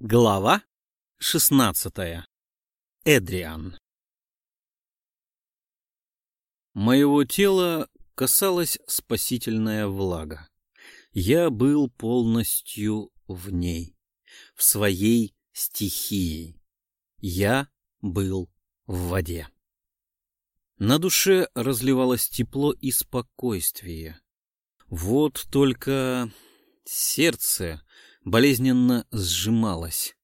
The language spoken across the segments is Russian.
Глава 16. Эдриан. Моего тела касалась спасительная влага. Я был полностью в ней, в своей стихии. Я был в воде. На душе разливалось тепло и спокойствие. Вот только сердце болезненно сжималось.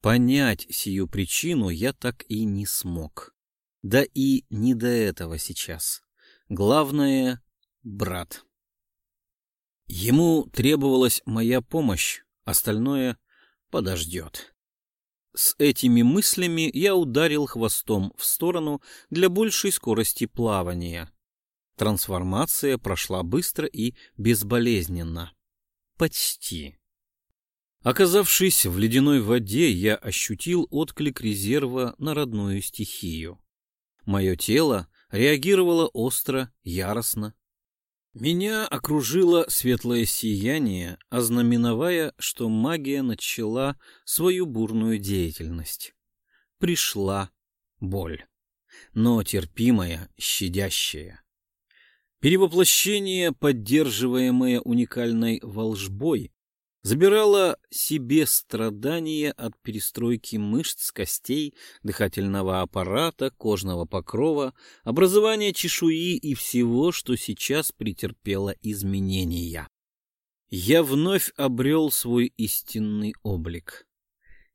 Понять сию причину я так и не смог. Да и не до этого сейчас. Главное — брат. Ему требовалась моя помощь, остальное подождет. С этими мыслями я ударил хвостом в сторону для большей скорости плавания. Трансформация прошла быстро и безболезненно. Почти. Оказавшись в ледяной воде, я ощутил отклик резерва на родную стихию. Мое тело реагировало остро, яростно. Меня окружило светлое сияние, ознаменовая, что магия начала свою бурную деятельность. Пришла боль, но терпимая, щадящая. Перевоплощение, поддерживаемое уникальной волжбой, забирала себе страдания от перестройки мышц, костей, дыхательного аппарата, кожного покрова, образования чешуи и всего, что сейчас претерпело изменения. Я вновь обрел свой истинный облик.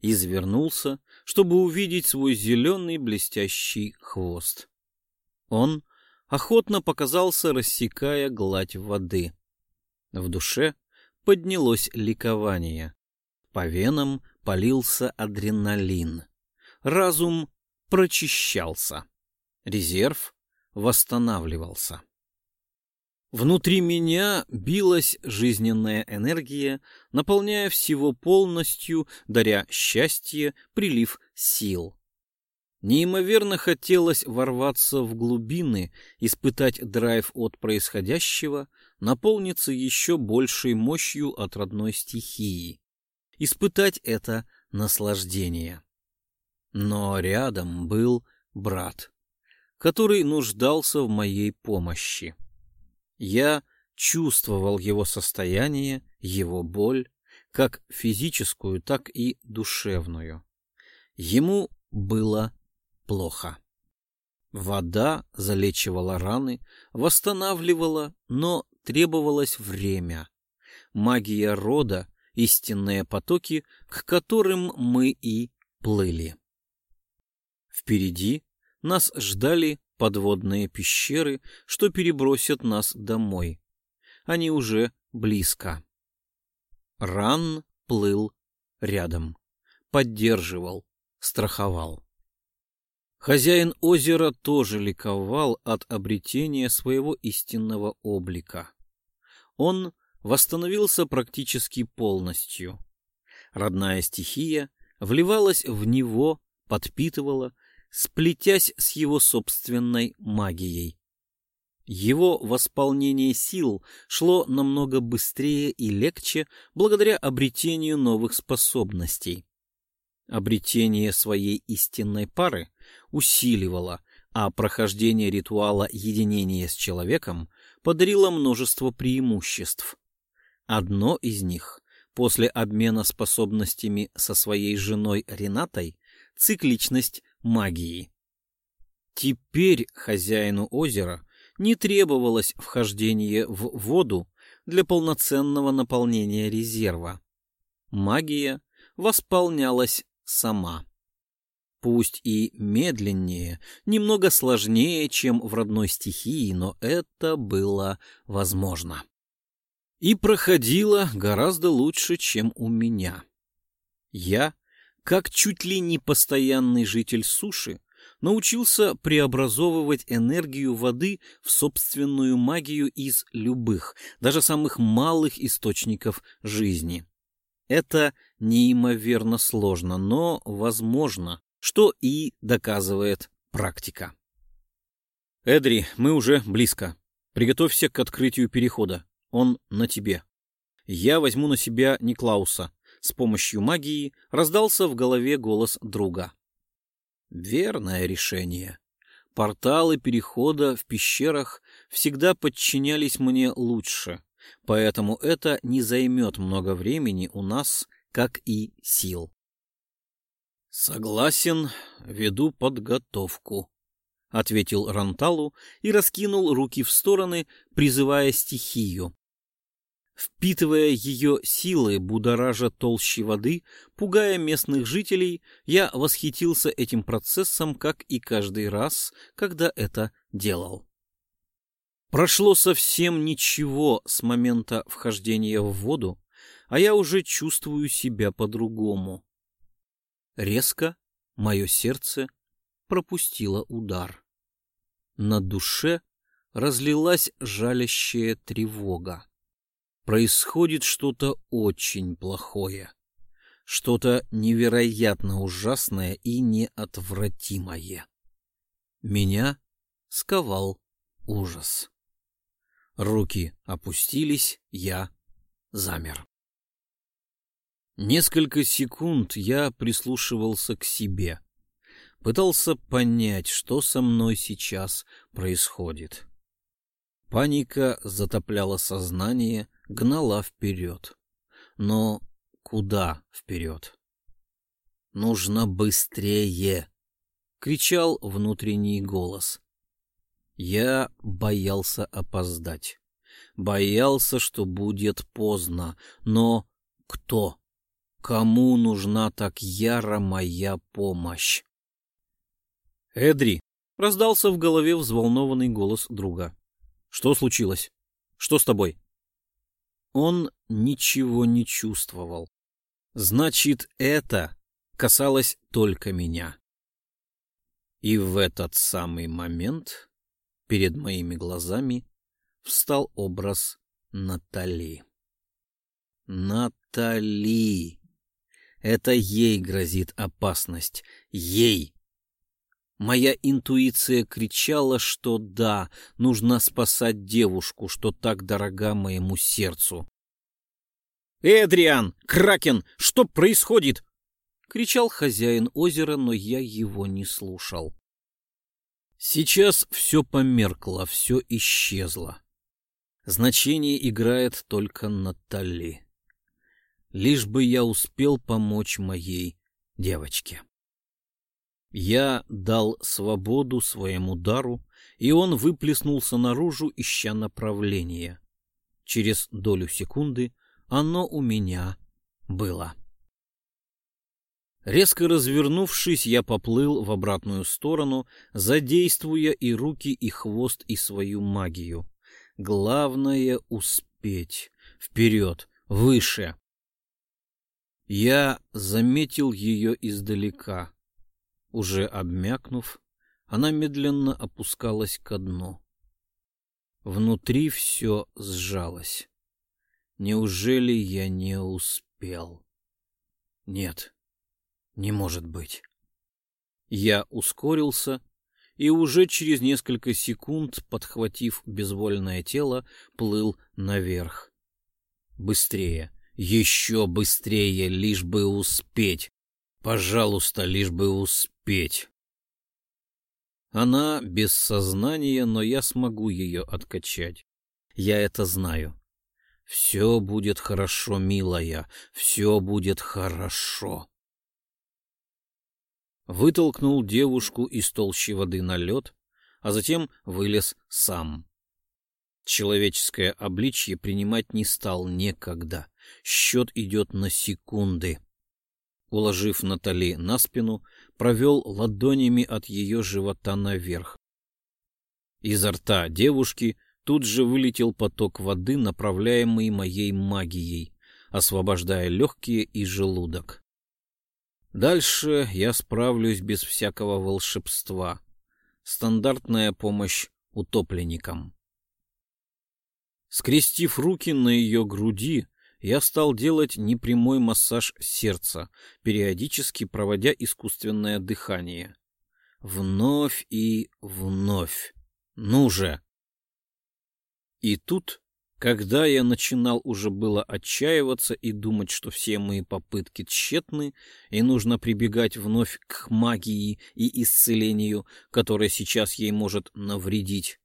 Извернулся, чтобы увидеть свой зеленый блестящий хвост. Он охотно показался, рассекая гладь воды. В душе поднялось ликование. По венам полился адреналин. Разум прочищался. Резерв восстанавливался. Внутри меня билась жизненная энергия, наполняя всего полностью, даря счастье, прилив сил. Неимоверно хотелось ворваться в глубины, испытать драйв от происходящего, наполниться еще большей мощью от родной стихии. Испытать это наслаждение. Но рядом был брат, который нуждался в моей помощи. Я чувствовал его состояние, его боль, как физическую, так и душевную. Ему было плохо. Вода залечивала раны, восстанавливала, но требовалось время. Магия рода, истинные потоки, к которым мы и плыли. Впереди нас ждали подводные пещеры, что перебросят нас домой. Они уже близко. Ран плыл рядом, поддерживал, страховал. Хозяин озера тоже ликовал от обретения своего истинного облика. Он восстановился практически полностью. Родная стихия вливалась в него, подпитывала, сплетясь с его собственной магией. Его восполнение сил шло намного быстрее и легче благодаря обретению новых способностей. Обретение своей истинной пары усиливало, а прохождение ритуала единения с человеком подарило множество преимуществ. Одно из них после обмена способностями со своей женой Ренатой — цикличность магии. Теперь хозяину озера не требовалось вхождение в воду для полноценного наполнения резерва. Магия восполнялась сама. Пусть и медленнее, немного сложнее, чем в родной стихии, но это было возможно. И проходило гораздо лучше, чем у меня. Я, как чуть ли не постоянный житель суши, научился преобразовывать энергию воды в собственную магию из любых, даже самых малых источников жизни. Это неимоверно сложно, но возможно, что и доказывает практика. Эдри, мы уже близко. Приготовься к открытию перехода. Он на тебе. Я возьму на себя Никлауса. с помощью магии раздался в голове голос друга. Верное решение. Порталы перехода в пещерах всегда подчинялись мне лучше, поэтому это не займет много времени у нас, как и сил. Согласен, веду подготовку, ответил Ранталу и раскинул руки в стороны, призывая стихию. Впитывая ее силы, будоража толщи воды, пугая местных жителей, я восхитился этим процессом, как и каждый раз, когда это делал. Прошло совсем ничего с момента вхождения в воду, а я уже чувствую себя по-другому. Резко мое сердце пропустило удар. На душе разлилась жалящая тревога происходит что-то очень плохое, что-то невероятно ужасное и неотвратимое. Меня сковал ужас. Руки опустились, я замер. Несколько секунд я прислушивался к себе, пытался понять, что со мной сейчас происходит. Паника затопляла сознание, гнала вперед. Но куда вперед? «Нужно быстрее!» — кричал внутренний голос. Я боялся опоздать. Боялся, что будет поздно. Но кто? Кому нужна так яро моя помощь? «Эдри!» — раздался в голове взволнованный голос друга. «Что случилось? Что с тобой?» Он ничего не чувствовал. Значит, это касалось только меня. И в этот самый момент перед моими глазами встал образ Натали. Натали! Это ей грозит опасность. Ей! Моя интуиция кричала, что да, нужно спасать девушку, что так дорога моему сердцу. «Эдриан! Кракен! Что происходит?» — кричал хозяин озера, но я его не слушал. Сейчас все померкло, все исчезло. Значение играет только Натали. Лишь бы я успел помочь моей девочке. Я дал свободу своему дару, и он выплеснулся наружу, ища направление. Через долю секунды оно у меня было. Резко развернувшись, я поплыл в обратную сторону, задействуя и руки, и хвост, и свою магию. Главное — успеть. Вперед, выше. Я заметил ее издалека — уже обмякнув, она медленно опускалась ко дну. Внутри все сжалось. Неужели я не успел? Нет, не может быть. Я ускорился и уже через несколько секунд, подхватив безвольное тело, плыл наверх. Быстрее, еще быстрее, лишь бы успеть. Пожалуйста, лишь бы успеть. Она без сознания, но я смогу ее откачать. Я это знаю. Все будет хорошо, милая, все будет хорошо. Вытолкнул девушку из толщи воды на лед, а затем вылез сам. Человеческое обличье принимать не стал некогда. Счет идет на секунды уложив Натали на спину, провел ладонями от ее живота наверх. Изо рта девушки тут же вылетел поток воды, направляемый моей магией, освобождая легкие и желудок. Дальше я справлюсь без всякого волшебства. Стандартная помощь утопленникам. Скрестив руки на ее груди, я стал делать непрямой массаж сердца, периодически проводя искусственное дыхание. Вновь и вновь. Ну же! И тут Когда я начинал уже было отчаиваться и думать, что все мои попытки тщетны, и нужно прибегать вновь к магии и исцелению, которое сейчас ей может навредить,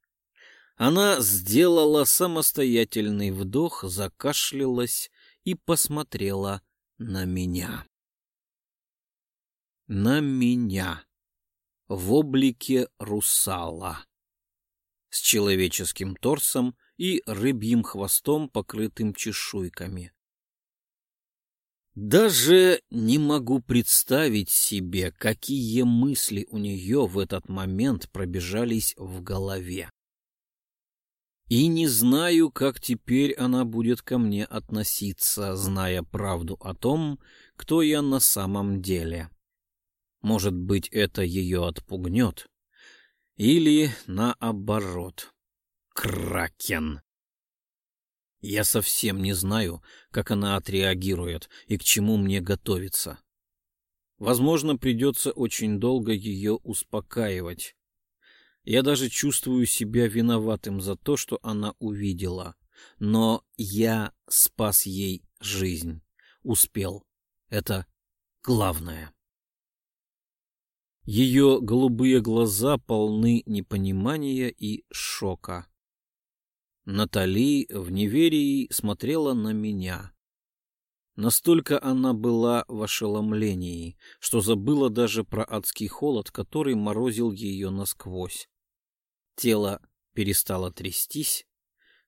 она сделала самостоятельный вдох, закашлялась и посмотрела на меня. На меня. В облике русала. С человеческим торсом и рыбьим хвостом, покрытым чешуйками. Даже не могу представить себе, какие мысли у нее в этот момент пробежались в голове. И не знаю, как теперь она будет ко мне относиться, зная правду о том, кто я на самом деле. Может быть, это ее отпугнет. Или наоборот. Кракен. Я совсем не знаю, как она отреагирует и к чему мне готовиться. Возможно, придется очень долго ее успокаивать. Я даже чувствую себя виноватым за то, что она увидела. Но я спас ей жизнь. Успел. Это главное. Ее голубые глаза полны непонимания и шока. Натали в неверии смотрела на меня. Настолько она была в ошеломлении, что забыла даже про адский холод, который морозил ее насквозь. Тело перестало трястись,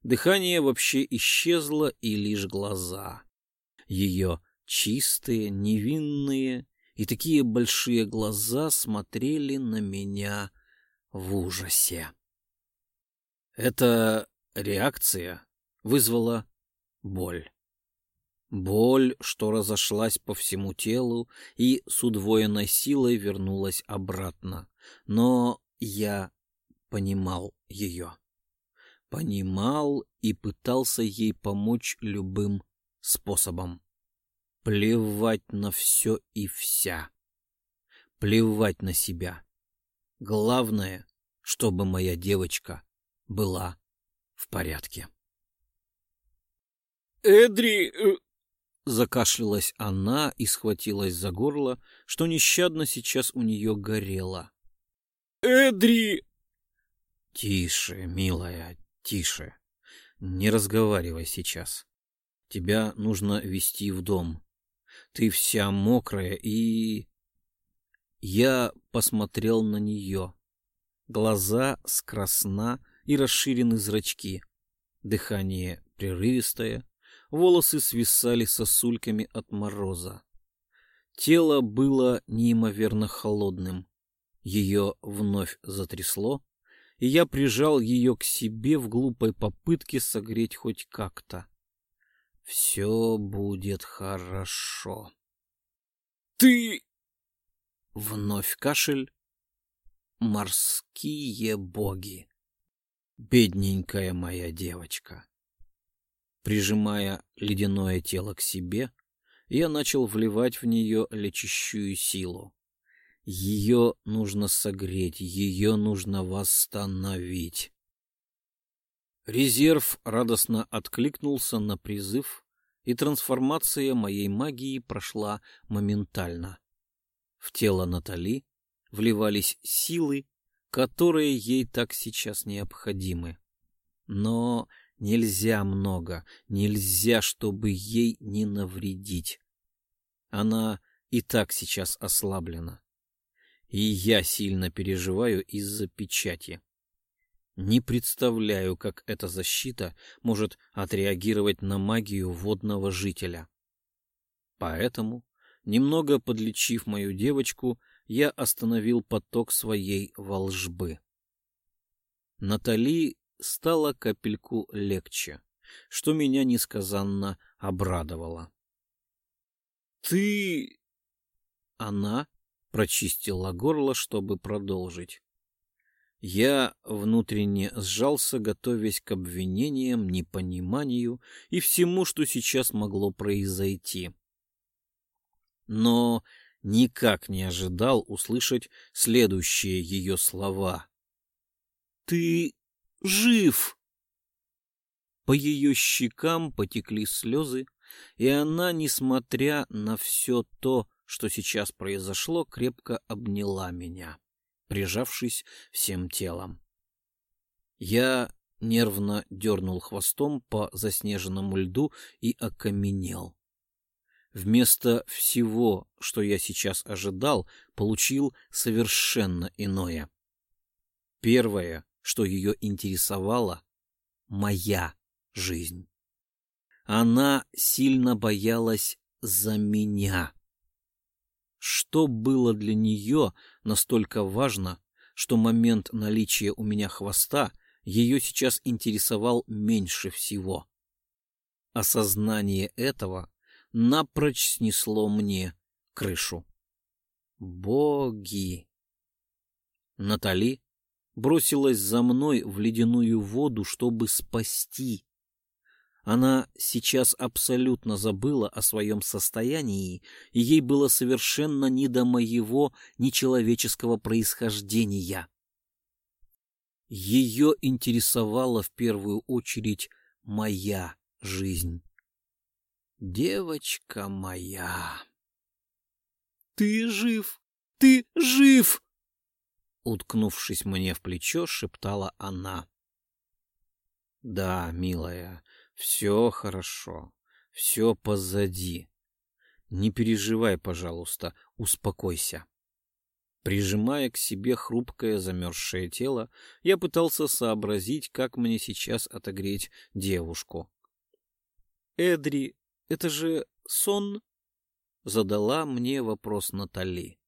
дыхание вообще исчезло, и лишь глаза. Ее чистые, невинные и такие большие глаза смотрели на меня в ужасе. Эта реакция вызвала боль. Боль, что разошлась по всему телу и с удвоенной силой вернулась обратно. Но я понимал ее. Понимал и пытался ей помочь любым способом. Плевать на все и вся. Плевать на себя. Главное, чтобы моя девочка была в порядке. «Эдри!» э, Закашлялась она и схватилась за горло, что нещадно сейчас у нее горело. «Эдри!» Тише, милая, тише. Не разговаривай сейчас. Тебя нужно вести в дом. Ты вся мокрая и... Я посмотрел на нее. Глаза скрасна и расширены зрачки. Дыхание прерывистое, волосы свисали сосульками от мороза. Тело было неимоверно холодным. Ее вновь затрясло, и я прижал ее к себе в глупой попытке согреть хоть как-то. Все будет хорошо. Ты... Вновь кашель. Морские боги. Бедненькая моя девочка. Прижимая ледяное тело к себе, я начал вливать в нее лечащую силу. Ее нужно согреть, ее нужно восстановить. Резерв радостно откликнулся на призыв, и трансформация моей магии прошла моментально. В тело Натали вливались силы, которые ей так сейчас необходимы. Но нельзя много, нельзя, чтобы ей не навредить. Она и так сейчас ослаблена. И я сильно переживаю из-за печати. Не представляю, как эта защита может отреагировать на магию водного жителя. Поэтому, немного подлечив мою девочку, я остановил поток своей волжбы. Натали стало капельку легче, что меня несказанно обрадовало. «Ты...» Она прочистила горло, чтобы продолжить. Я внутренне сжался, готовясь к обвинениям, непониманию и всему, что сейчас могло произойти. Но никак не ожидал услышать следующие ее слова. «Ты жив!» по ее щекам потекли слезы, и она, несмотря на все то, что сейчас произошло, крепко обняла меня, прижавшись всем телом. Я нервно дернул хвостом по заснеженному льду и окаменел. Вместо всего, что я сейчас ожидал, получил совершенно иное. Первое, что ее интересовало — моя жизнь. Она сильно боялась за меня. Что было для нее настолько важно, что момент наличия у меня хвоста ее сейчас интересовал меньше всего. Осознание этого напрочь снесло мне крышу. Боги! Натали бросилась за мной в ледяную воду, чтобы спасти. Она сейчас абсолютно забыла о своем состоянии, и ей было совершенно не до моего нечеловеческого происхождения. Ее интересовала в первую очередь моя жизнь. Девочка моя. Ты жив! Ты жив! Уткнувшись мне в плечо, шептала она. Да, милая, все хорошо, все позади. Не переживай, пожалуйста, успокойся. Прижимая к себе хрупкое замерзшее тело, я пытался сообразить, как мне сейчас отогреть девушку. «Эдри, это же сон?» — задала мне вопрос Натали.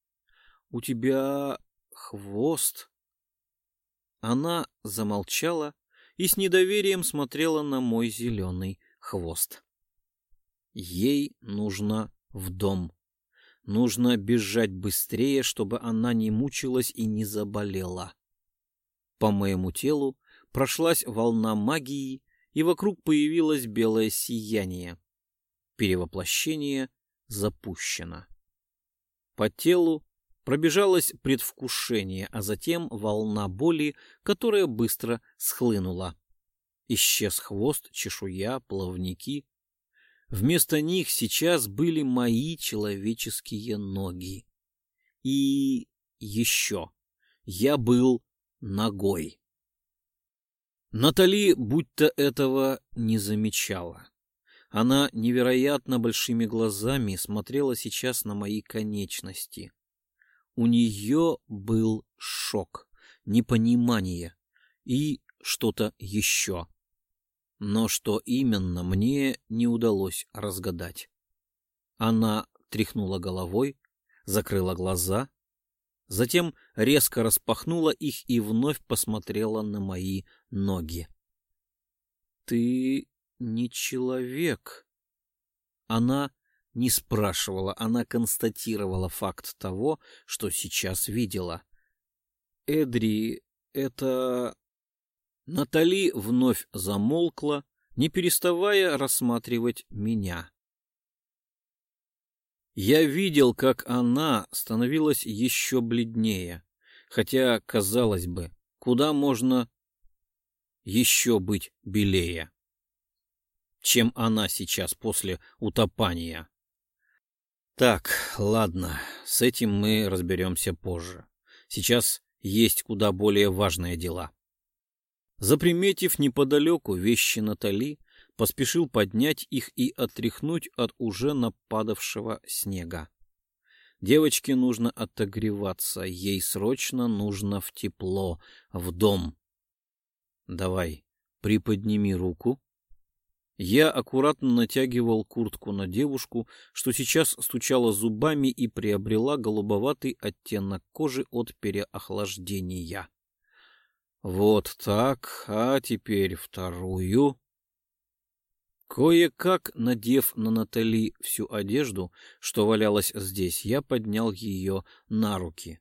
«У тебя хвост?» Она замолчала и с недоверием смотрела на мой зеленый хвост. Ей нужно в дом. Нужно бежать быстрее, чтобы она не мучилась и не заболела. По моему телу прошлась волна магии, и вокруг появилось белое сияние. Перевоплощение запущено. По телу пробежалось предвкушение, а затем волна боли, которая быстро схлынула. Исчез хвост, чешуя, плавники. Вместо них сейчас были мои человеческие ноги. И еще я был ногой. Натали будто этого не замечала. Она невероятно большими глазами смотрела сейчас на мои конечности. У нее был шок, непонимание и что-то еще но что именно мне не удалось разгадать. Она тряхнула головой, закрыла глаза, затем резко распахнула их и вновь посмотрела на мои ноги. «Ты не человек». Она не спрашивала, она констатировала факт того, что сейчас видела. «Эдри, это...» Натали вновь замолкла, не переставая рассматривать меня. Я видел, как она становилась еще бледнее, хотя, казалось бы, куда можно еще быть белее, чем она сейчас после утопания. Так, ладно, с этим мы разберемся позже. Сейчас есть куда более важные дела. Заприметив неподалеку вещи Натали, поспешил поднять их и отряхнуть от уже нападавшего снега. Девочке нужно отогреваться, ей срочно нужно в тепло, в дом. Давай, приподними руку. Я аккуратно натягивал куртку на девушку, что сейчас стучала зубами и приобрела голубоватый оттенок кожи от переохлаждения. Вот так, а теперь вторую. Кое-как, надев на Натали всю одежду, что валялась здесь, я поднял ее на руки.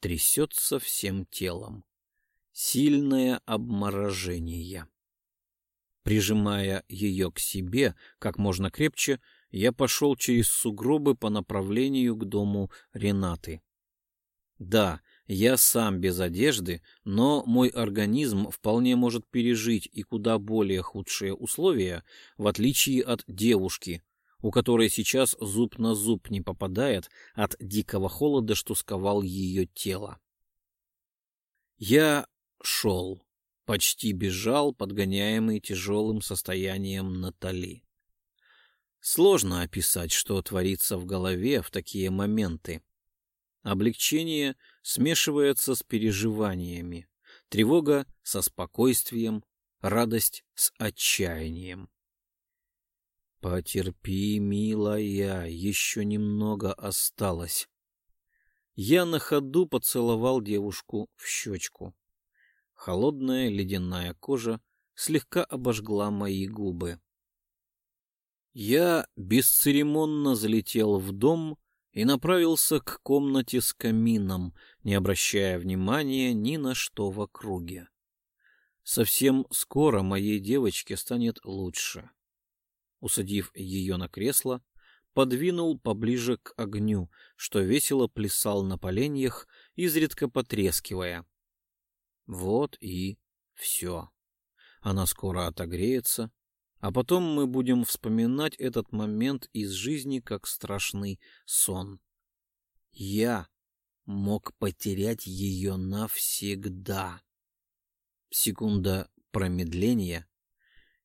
Трясется всем телом. Сильное обморожение. Прижимая ее к себе как можно крепче, я пошел через сугробы по направлению к дому Ренаты. Да, Я сам без одежды, но мой организм вполне может пережить и куда более худшие условия, в отличие от девушки, у которой сейчас зуб на зуб не попадает от дикого холода, что сковал ее тело. Я шел, почти бежал, подгоняемый тяжелым состоянием Натали. Сложно описать, что творится в голове в такие моменты. Облегчение смешивается с переживаниями, тревога со спокойствием, радость с отчаянием. Потерпи, милая, еще немного осталось. Я на ходу поцеловал девушку в щечку. Холодная ледяная кожа слегка обожгла мои губы. Я бесцеремонно залетел в дом и направился к комнате с камином, не обращая внимания ни на что в округе. Совсем скоро моей девочке станет лучше. Усадив ее на кресло, подвинул поближе к огню, что весело плясал на поленьях, изредка потрескивая. Вот и все. Она скоро отогреется, а потом мы будем вспоминать этот момент из жизни как страшный сон. Я мог потерять ее навсегда. Секунда промедления,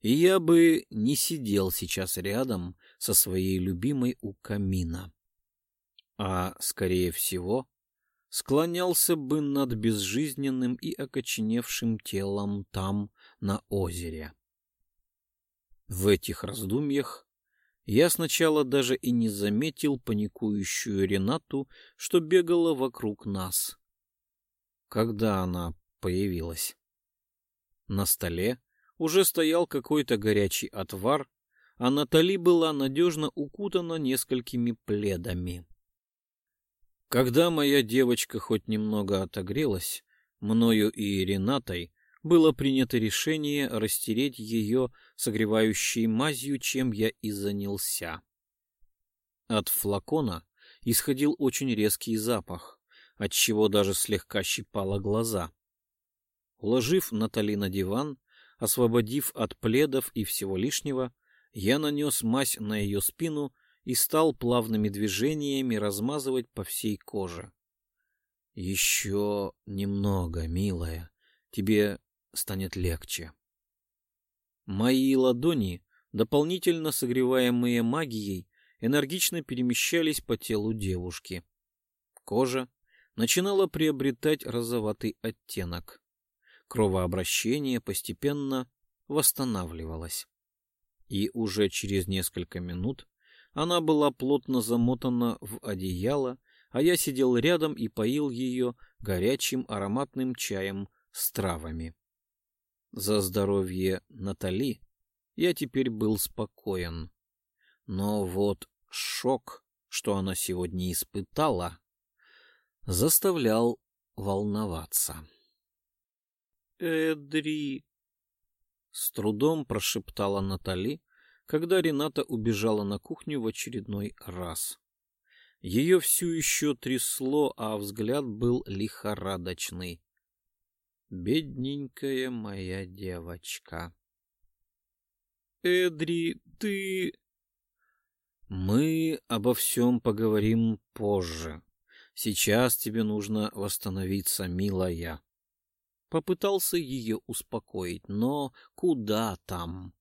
и я бы не сидел сейчас рядом со своей любимой у камина. А, скорее всего, склонялся бы над безжизненным и окоченевшим телом там, на озере. В этих раздумьях я сначала даже и не заметил паникующую Ренату, что бегала вокруг нас. Когда она появилась? На столе уже стоял какой-то горячий отвар, а Натали была надежно укутана несколькими пледами. Когда моя девочка хоть немного отогрелась, мною и Ренатой было принято решение растереть ее согревающей мазью, чем я и занялся. От флакона исходил очень резкий запах, отчего даже слегка щипало глаза. Уложив Натали на диван, освободив от пледов и всего лишнего, я нанес мазь на ее спину и стал плавными движениями размазывать по всей коже. — Еще немного, милая. Тебе станет легче. Мои ладони, дополнительно согреваемые магией, энергично перемещались по телу девушки. Кожа начинала приобретать розоватый оттенок. Кровообращение постепенно восстанавливалось. И уже через несколько минут она была плотно замотана в одеяло, а я сидел рядом и поил ее горячим ароматным чаем с травами. За здоровье Натали я теперь был спокоен. Но вот шок, что она сегодня испытала, заставлял волноваться. «Эдри!» — с трудом прошептала Натали, когда Рената убежала на кухню в очередной раз. Ее все еще трясло, а взгляд был лихорадочный. Бедненькая моя девочка. Эдри, ты... Мы обо всем поговорим позже. Сейчас тебе нужно восстановиться, милая. Попытался ее успокоить, но куда там?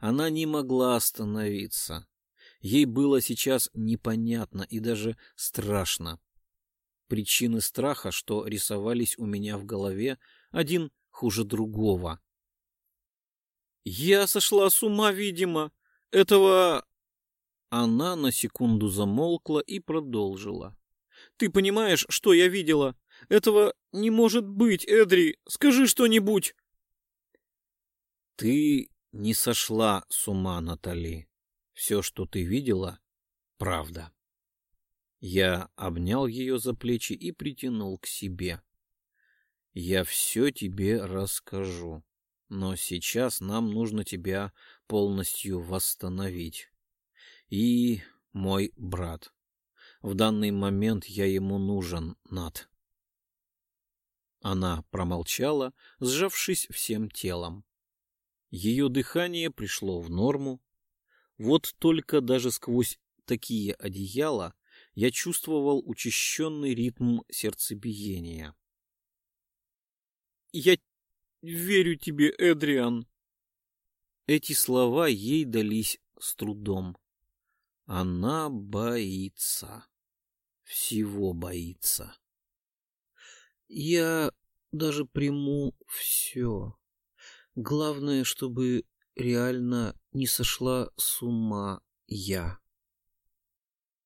Она не могла остановиться. Ей было сейчас непонятно и даже страшно. Причины страха, что рисовались у меня в голове, один хуже другого. «Я сошла с ума, видимо. Этого...» Она на секунду замолкла и продолжила. «Ты понимаешь, что я видела? Этого не может быть, Эдри! Скажи что-нибудь!» «Ты не сошла с ума, Натали. Все, что ты видела, правда». Я обнял ее за плечи и притянул к себе. Я все тебе расскажу, но сейчас нам нужно тебя полностью восстановить. И мой брат. В данный момент я ему нужен, Над. Она промолчала, сжавшись всем телом. Ее дыхание пришло в норму. Вот только даже сквозь такие одеяла я чувствовал учащенный ритм сердцебиения. «Я верю тебе, Эдриан!» Эти слова ей дались с трудом. Она боится. Всего боится. Я даже приму все. Главное, чтобы реально не сошла с ума я.